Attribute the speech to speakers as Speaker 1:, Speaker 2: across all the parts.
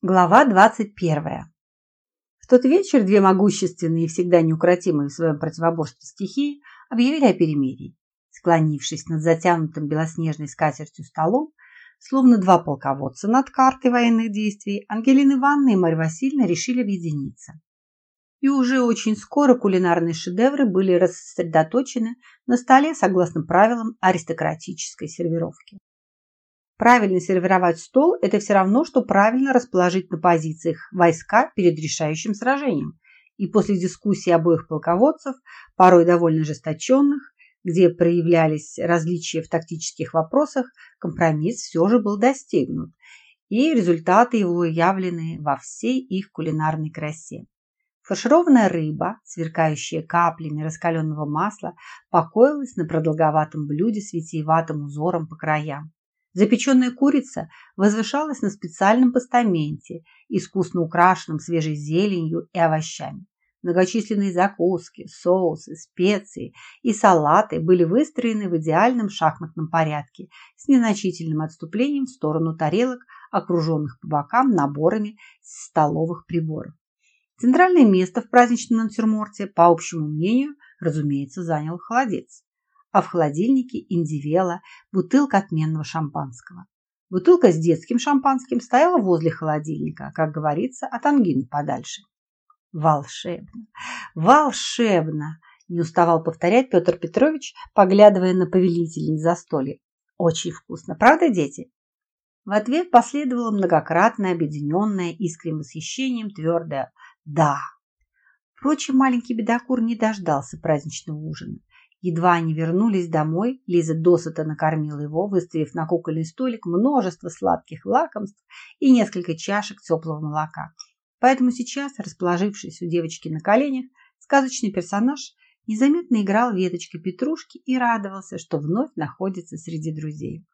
Speaker 1: Глава 21. В тот вечер две могущественные и всегда неукротимые в своем противоборстве стихии объявили о перемирии. Склонившись над затянутым белоснежной скатертью столом, словно два полководца над картой военных действий, Ангелина Ивановна и Марья Васильевна решили объединиться. И уже очень скоро кулинарные шедевры были рассредоточены на столе согласно правилам аристократической сервировки. Правильно сервировать стол – это все равно, что правильно расположить на позициях войска перед решающим сражением. И после дискуссии обоих полководцев, порой довольно ожесточенных, где проявлялись различия в тактических вопросах, компромисс все же был достигнут, и результаты его явлены во всей их кулинарной красе. Фаршированная рыба, сверкающая каплями раскаленного масла, покоилась на продолговатом блюде с витиеватым узором по краям. Запеченная курица возвышалась на специальном постаменте, искусно украшенном свежей зеленью и овощами. Многочисленные закуски, соусы, специи и салаты были выстроены в идеальном шахматном порядке с незначительным отступлением в сторону тарелок, окруженных по бокам наборами столовых приборов. Центральное место в праздничном натюрморте, по общему мнению, разумеется, занял холодец а в холодильнике индивела бутылка отменного шампанского. Бутылка с детским шампанским стояла возле холодильника, как говорится, от ангины подальше. Волшебно! Волшебно! Не уставал повторять Петр Петрович, поглядывая на повелительниц застолья. Очень вкусно, правда, дети? В ответ последовало многократное объединенное искренним восхищением твердое «да». Впрочем, маленький бедокур не дождался праздничного ужина. Едва они вернулись домой, Лиза досыта накормила его, выставив на кукольный столик множество сладких лакомств и несколько чашек теплого молока. Поэтому сейчас, расположившись у девочки на коленях, сказочный персонаж незаметно играл веточкой петрушки и радовался, что вновь находится среди друзей.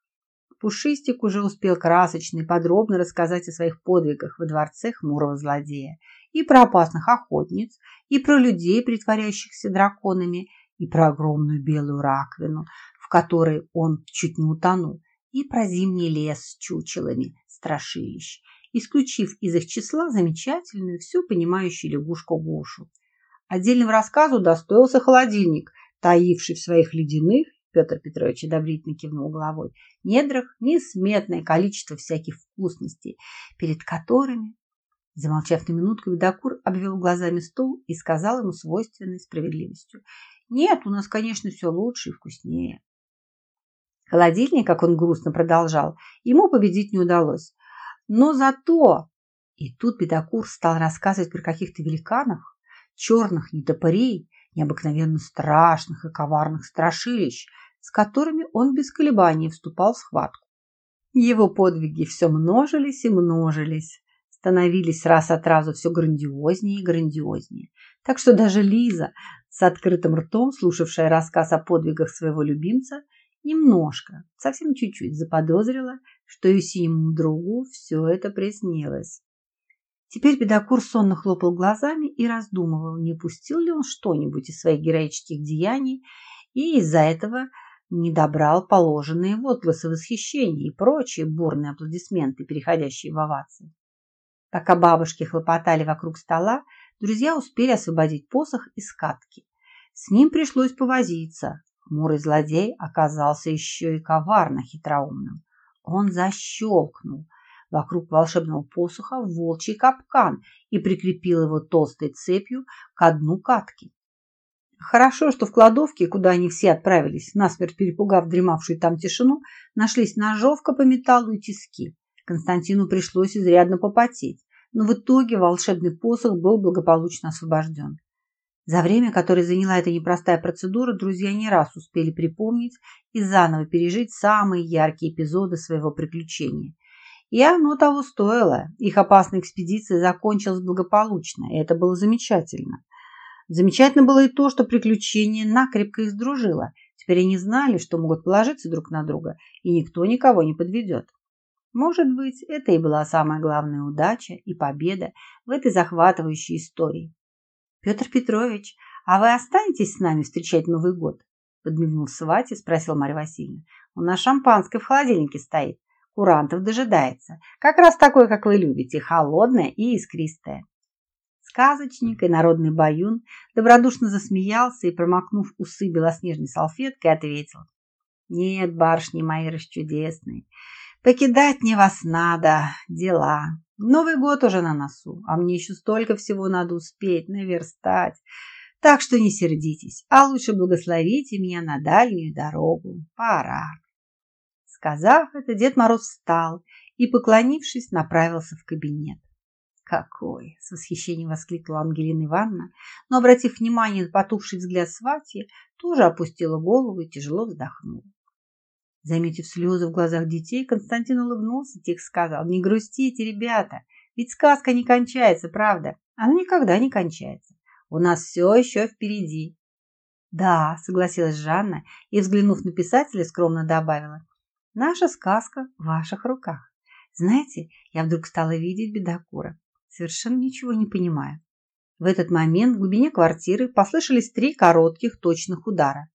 Speaker 1: Пушистик уже успел красочно и подробно рассказать о своих подвигах во дворце хмурого злодея, и про опасных охотниц, и про людей, притворяющихся драконами, и про огромную белую раковину, в которой он чуть не утонул, и про зимний лес с чучелами страшилищ, исключив из их числа замечательную, всю понимающую лягушку Гошу. Отдельного рассказу достоился холодильник, таивший в своих ледяных, Петр Петрович одобрительно кивнул головой, недрах несметное количество всяких вкусностей, перед которыми Замолчав на минутку, Видокур обвел глазами стол и сказал ему свойственной справедливостью. Нет, у нас, конечно, все лучше и вкуснее. Холодильник, как он грустно продолжал, ему победить не удалось. Но зато... И тут Бедокур стал рассказывать про каких-то великанов, черных нетопырей, необыкновенно страшных и коварных страшилищ, с которыми он без колебаний вступал в схватку. Его подвиги все множились и множились, становились раз от разу все грандиознее и грандиознее. Так что даже Лиза, с открытым ртом, слушавшая рассказ о подвигах своего любимца, немножко, совсем чуть-чуть заподозрила, что и синему другу все это приснилось. Теперь Бедокур сонно хлопал глазами и раздумывал, не пустил ли он что-нибудь из своих героических деяний и из-за этого не добрал положенные возгласы восхищения и прочие бурные аплодисменты, переходящие в овации. Пока бабушки хлопотали вокруг стола, друзья успели освободить посох из катки. С ним пришлось повозиться. Хмурый злодей оказался еще и коварно хитроумным. Он защелкнул вокруг волшебного посоха волчий капкан и прикрепил его толстой цепью к дну катки. Хорошо, что в кладовке, куда они все отправились, насмерть перепугав дремавшую там тишину, нашлись ножовка по металлу и тиски. Константину пришлось изрядно попотеть но в итоге волшебный посох был благополучно освобожден. За время, которое заняла эта непростая процедура, друзья не раз успели припомнить и заново пережить самые яркие эпизоды своего приключения. И оно того стоило. Их опасная экспедиция закончилась благополучно, и это было замечательно. Замечательно было и то, что приключение накрепко их сдружило. Теперь они знали, что могут положиться друг на друга, и никто никого не подведет. Может быть, это и была самая главная удача и победа в этой захватывающей истории. Петр Петрович, а вы останетесь с нами встречать Новый год? Подмигнув Свате, спросил Марья Васильевна. У нас шампанское в холодильнике стоит. курантов дожидается. Как раз такой, как вы любите, холодное и искристое. Сказочник и народный баюн добродушно засмеялся и, промокнув усы белоснежной салфеткой, ответил. «Нет, барышни мои расчудесные, покидать мне вас надо, дела. Новый год уже на носу, а мне еще столько всего надо успеть, наверстать. Так что не сердитесь, а лучше благословите меня на дальнюю дорогу. Пора». Сказав это, Дед Мороз встал и, поклонившись, направился в кабинет. «Какой!» – с восхищением воскликнула Ангелина Ивановна, но, обратив внимание на потухший взгляд свати, тоже опустила голову и тяжело вздохнула. Заметив слезы в глазах детей, Константин улыбнулся и тихо сказал, «Не грустите, ребята, ведь сказка не кончается, правда? Она никогда не кончается. У нас все еще впереди». «Да», – согласилась Жанна и, взглянув на писателя, скромно добавила, «Наша сказка в ваших руках. Знаете, я вдруг стала видеть бедокура совершенно ничего не понимая. В этот момент в глубине квартиры послышались три коротких точных удара.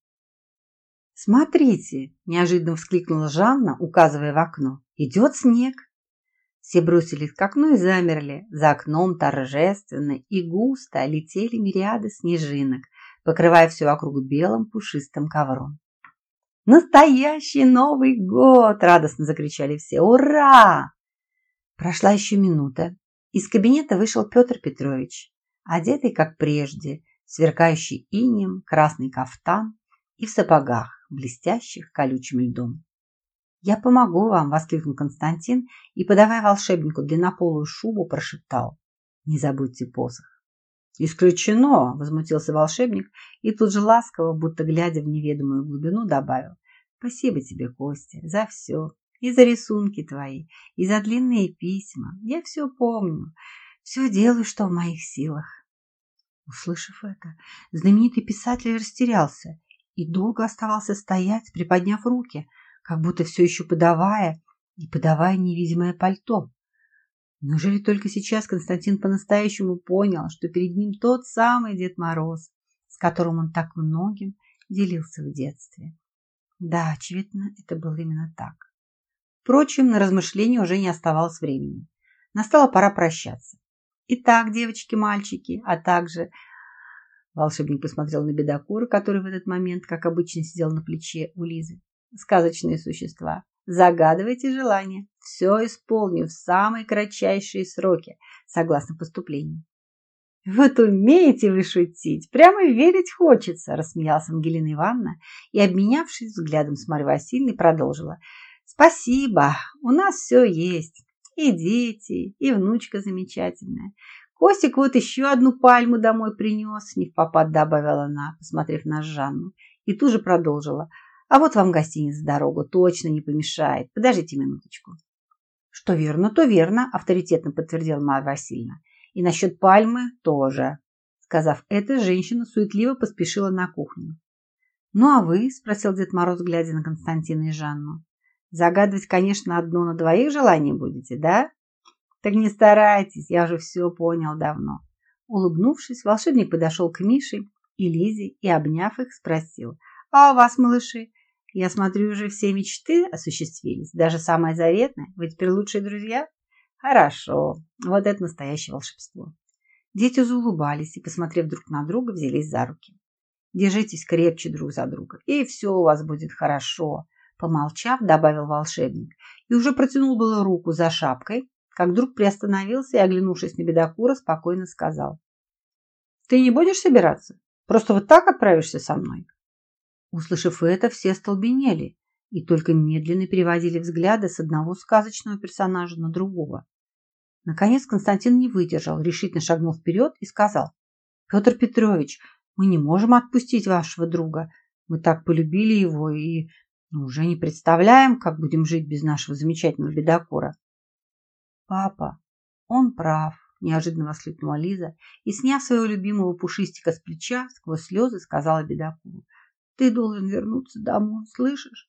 Speaker 1: «Смотрите!» – неожиданно вскликнула Жанна, указывая в окно. «Идет снег!» Все бросились к окну и замерли. За окном торжественно и густо летели мириады снежинок, покрывая все вокруг белым пушистым ковром. «Настоящий Новый год!» – радостно закричали все. «Ура!» Прошла еще минута, из кабинета вышел Петр Петрович, одетый, как прежде, сверкающий инем, красный кафтан и в сапогах, блестящих колючим льдом. «Я помогу вам!» – воскликнул Константин и, подавая волшебнику длиннополую шубу, прошептал. «Не забудьте посох!» «Исключено!» – возмутился волшебник и тут же ласково, будто глядя в неведомую глубину, добавил. «Спасибо тебе, Костя, за все, и за рисунки твои, и за длинные письма. Я все помню, все делаю, что в моих силах. Услышав это, знаменитый писатель растерялся и долго оставался стоять, приподняв руки, как будто все еще подавая и подавая невидимое пальто. Неужели только сейчас Константин по-настоящему понял, что перед ним тот самый Дед Мороз, с которым он так многим делился в детстве? Да, очевидно, это было именно так. Впрочем, на размышления уже не оставалось времени. Настала пора прощаться. Итак, девочки-мальчики, а также... Волшебник посмотрел на бедокура, который в этот момент, как обычно, сидел на плече у Лизы. Сказочные существа. Загадывайте желание. Все исполню в самые кратчайшие сроки, согласно поступлению. «Вот умеете вы шутить! Прямо верить хочется!» – рассмеялась Ангелина Ивановна и, обменявшись взглядом с Марьей Васильевной, продолжила – Спасибо, у нас все есть. И дети, и внучка замечательная. Костик вот еще одну пальму домой принес, не в попад добавила она, посмотрев на Жанну. И тут же продолжила. А вот вам гостиница дорогу точно не помешает. Подождите минуточку. Что верно, то верно, авторитетно подтвердила Марья Васильевна. И насчет пальмы тоже. Сказав это, женщина суетливо поспешила на кухню. «Ну а вы?» – спросил Дед Мороз, глядя на Константина и Жанну. Загадывать, конечно, одно на двоих желание будете, да? Так не старайтесь, я уже все понял давно. Улыбнувшись, волшебник подошел к Мише и Лизе и, обняв их, спросил. А у вас, малыши, я смотрю, уже все мечты осуществились, даже самое заветное. Вы теперь лучшие друзья? Хорошо, вот это настоящее волшебство. Дети заулыбались и, посмотрев друг на друга, взялись за руки. Держитесь крепче друг за друга, и все у вас будет хорошо. Помолчав, добавил волшебник и уже протянул было руку за шапкой, как вдруг приостановился и, оглянувшись на бедокура, спокойно сказал. «Ты не будешь собираться? Просто вот так отправишься со мной?» Услышав это, все столбенели и только медленно переводили взгляды с одного сказочного персонажа на другого. Наконец Константин не выдержал, решительно шагнул вперед и сказал. «Петр Петрович, мы не можем отпустить вашего друга. Мы так полюбили его и уже не представляем, как будем жить без нашего замечательного бедокура. Папа, он прав, неожиданно воскликнула Лиза и, сняв своего любимого пушистика с плеча, сквозь слезы сказала бедокуру. Ты должен вернуться домой, слышишь?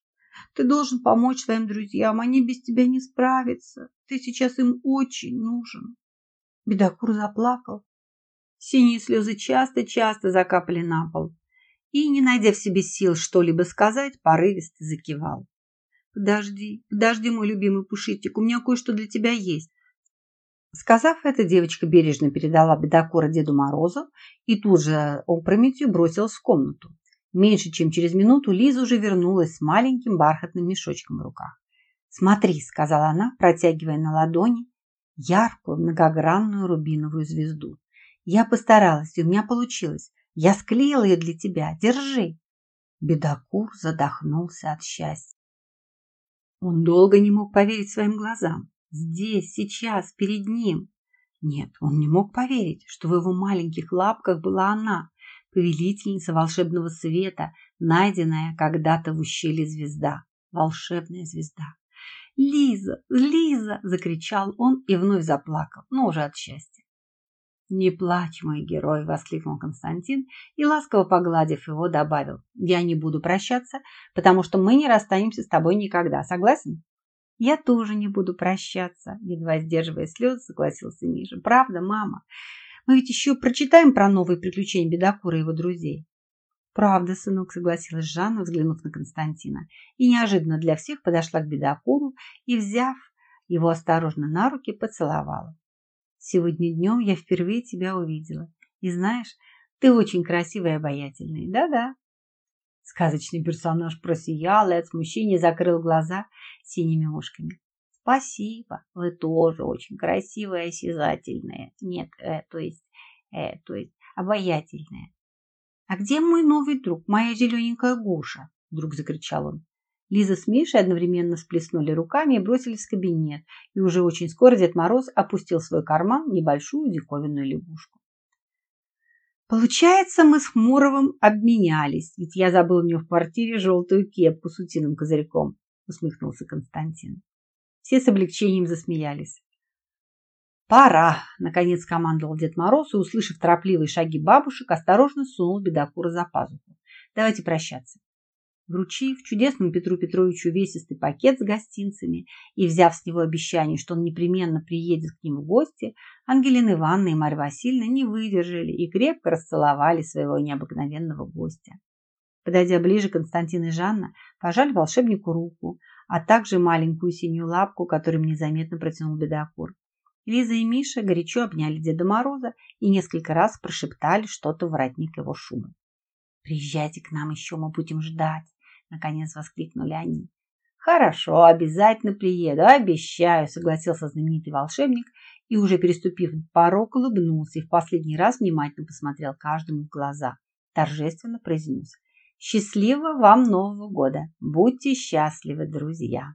Speaker 1: Ты должен помочь своим друзьям, они без тебя не справятся. Ты сейчас им очень нужен. Бедокур заплакал. Синие слезы часто-часто закапали на пол и, не найдя в себе сил что-либо сказать, порывисто закивал. Подожди, подожди, мой любимый пушистик, у меня кое-что для тебя есть. Сказав это, девочка бережно передала бедокура Деду Морозу и тут же опрометью бросилась в комнату. Меньше чем через минуту Лиза уже вернулась с маленьким бархатным мешочком в руках. «Смотри», — сказала она, протягивая на ладони яркую многогранную рубиновую звезду. «Я постаралась, и у меня получилось. Я склеила ее для тебя. Держи!» Бедокур задохнулся от счастья. Он долго не мог поверить своим глазам. Здесь, сейчас, перед ним. Нет, он не мог поверить, что в его маленьких лапках была она, повелительница волшебного света, найденная когда-то в ущелье звезда, волшебная звезда. «Лиза! Лиза!» – закричал он и вновь заплакал, но уже от счастья. «Не плачь, мой герой!» – воскликнул Константин и, ласково погладив его, добавил. «Я не буду прощаться, потому что мы не расстанемся с тобой никогда. Согласен?» «Я тоже не буду прощаться», – едва сдерживая слезы, согласился Миша. «Правда, мама? Мы ведь еще прочитаем про новые приключения Бедокура и его друзей». «Правда, сынок», – согласилась Жанна, взглянув на Константина, и неожиданно для всех подошла к Бедокуру и, взяв его осторожно на руки, поцеловала. Сегодня днем я впервые тебя увидела. И знаешь, ты очень красивый и обаятельный. Да-да. Сказочный персонаж просиял и от смущения закрыл глаза синими ушками. Спасибо, вы тоже очень красивая и осязательная. Нет, э, то есть, э, то есть обаятельная. А где мой новый друг, моя зелененькая Гуша? Вдруг закричал он. Лиза с Мишей одновременно сплеснули руками и бросились в кабинет, и уже очень скоро Дед Мороз опустил в свой карман небольшую диковинную лягушку. Получается, мы с Хмуровым обменялись, ведь я забыл у него в квартире желтую кепку с утиным козырьком, усмехнулся Константин. Все с облегчением засмеялись. «Пора!» – наконец командовал Дед Мороз и, услышав торопливые шаги бабушек, осторожно сунул бедокура за пазуху. «Давайте прощаться». Вручив чудесному Петру Петровичу весистый пакет с гостинцами и взяв с него обещание, что он непременно приедет к ним в гости, Ангелина Ивановна и Марья Васильевна не выдержали и крепко расцеловали своего необыкновенного гостя. Подойдя ближе, Константин и Жанна пожали волшебнику руку, а также маленькую синюю лапку, которую незаметно протянул бедокур. Лиза и Миша горячо обняли Деда Мороза и несколько раз прошептали что-то в воротник его шубы. «Приезжайте к нам еще, мы будем ждать», Наконец воскликнули они. «Хорошо, обязательно приеду, обещаю», согласился знаменитый волшебник и, уже переступив порог, улыбнулся и в последний раз внимательно посмотрел каждому в глаза. Торжественно произнес «Счастливого вам Нового года! Будьте счастливы, друзья!»